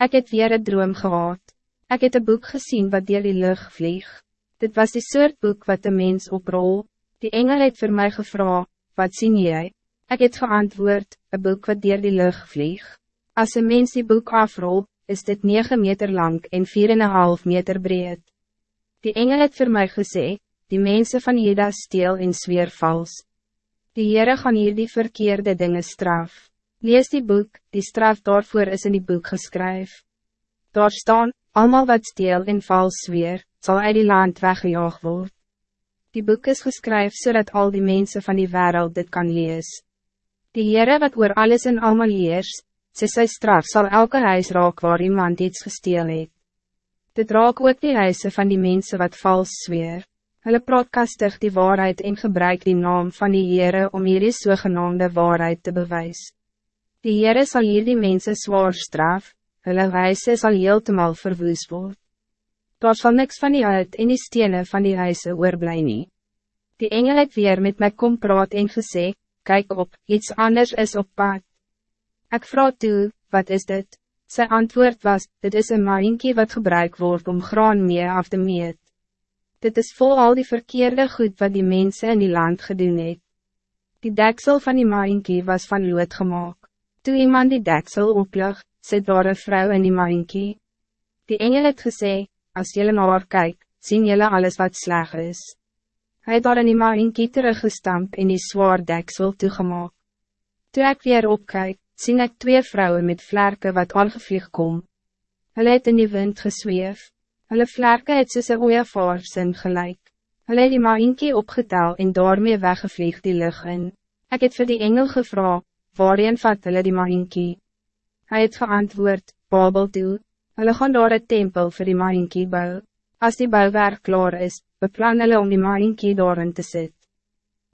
Ik het weer een droom gehad. Ik het een boek gezien wat deel die lucht vlieg. Dit was die soort boek wat de mens oprol. Die engel het voor mij gevra, wat zie jij? Ik het geantwoord, een boek wat deel die lucht vlieg. Als een mens die boek afrol, is dit 9 meter lang en 4,5 meter breed. Die engel het voor mij gezegd, die mensen van Juda steel en zweer vals. Die Heere gaan hier die verkeerde dingen straf. Lees die boek, die straf daarvoor is in die boek geskryf. Daar staan, allemaal wat steel en vals zweer, zal uit die land weggejaag worden. Die boek is geskryf zodat al die mensen van die wereld dit kan lees. Die Heere wat oor alles en allemaal leers, sê sy straf zal elke huis raak waar iemand iets gesteel het. Dit raak ook die huise van die mensen wat vals zweer. Hulle praatkastig die waarheid en gebruik die naam van die Heere om hierdie sogenaamde waarheid te bewijzen. Die Heere sal hier die mense zwaar straf, hulle wijse sal heeltemal verwoes word. Daar sal niks van die uit en die stenen van die huise oorblij nie. Die engel het weer met my kom praat en gesê, Kijk op, iets anders is op pad. Ik vraag toe, wat is dit? Zijn antwoord was, dit is een maaienkie wat gebruikt wordt om graan mee af te meet. Dit is vol al die verkeerde goed wat die mensen in die land gedoen het. Die deksel van die maaienkie was van lood gemaakt. Toe iemand die deksel oplig, sit daar een vrou in die maaienkie. Die engel het gesê, as jylle na haar kyk, sien jylle alles wat sleg is. Hij het daar in die maaienkie teruggestamp en die zwaar deksel toegemaak. Toe ek weer opkyk, sien ek twee vrouwen met vlerken wat aangevlieg kom. Hulle het in die wind gesweef. Hulle vlerken het soos een ooievaarsin gelijk. Hulle het die maaienkie opgetel en daarmee weggevlieg die lucht in. Ik het vir die engel gevraagd, waarheen vat hulle die mahinkie? Hij het geantwoord, Babel toe, hulle gaan daar een tempel voor die mahinkie bou. Als die bouwwerk klaar is, beplan hulle om die mahinkie daarin te zetten.